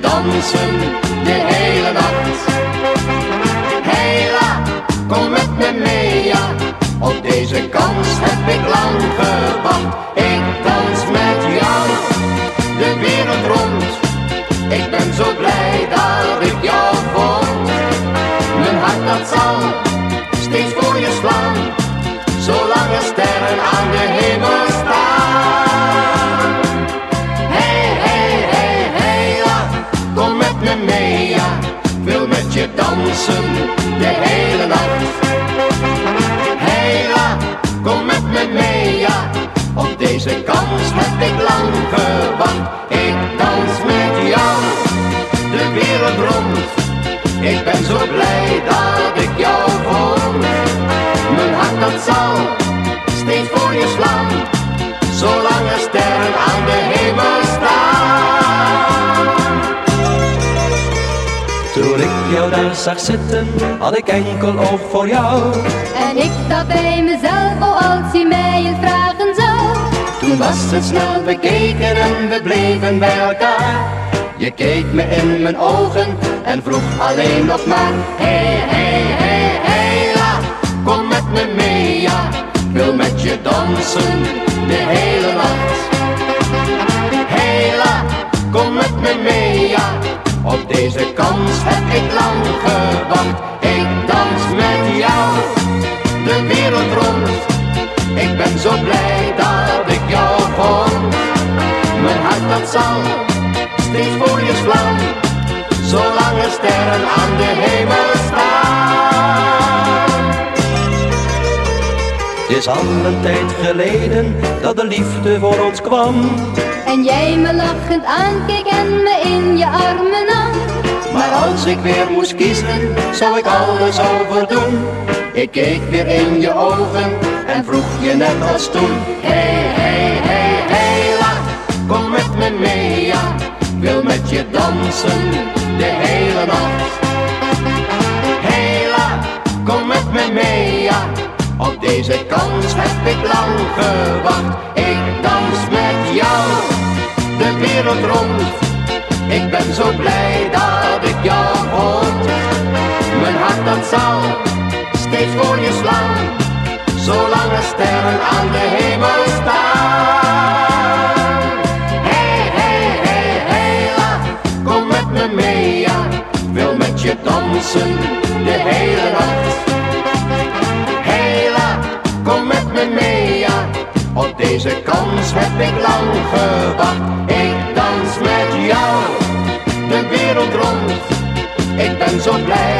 dansen de hele nacht. Heila, kom met me mee, ja. Op deze kans heb ik lang gewacht. Ik dans met jou de wereld rond. Ik ben zo blij dat ik jou vond. De hele nacht. Hey, ja. Kom met me mee, ja. Op deze kans heb ik lang gewacht. Ik dans met jou de wereld rond. Ik ben zo blij dat Toen ik jou daar zag zitten, had ik enkel oog voor jou. En ik dacht bij mezelf, oh als hij mij eens vragen zou. Toen was het snel bekeken en we bleven bij elkaar. Je keek me in mijn ogen en vroeg alleen nog maar hey, hey, hey, er sterren aan de hemel staan. Het is al een tijd geleden dat de liefde voor ons kwam. En jij me lachend aankeek en me in je armen nam. Maar als ik weer moest kiezen, zou ik alles overdoen. Ik keek weer in je ogen en vroeg je net als toen. Hey, hey, hey, hey, la, kom met me mee, ja. Wil met je dansen de hele nacht. Hela, kom met me mee, ja. Op deze kans heb ik lang gewacht. Ik dans met jou de wereld rond. Ik ben zo blij dat ik jou vond. Mijn hart dat zal steeds voor je slaan. Zolang er sterren aan de hemel Ik wil met je dansen de hele nacht. Hey, la, kom met me mee, ja. Op deze kans heb ik lang gewacht. Ik dans met jou de wereld rond. Ik ben zo blij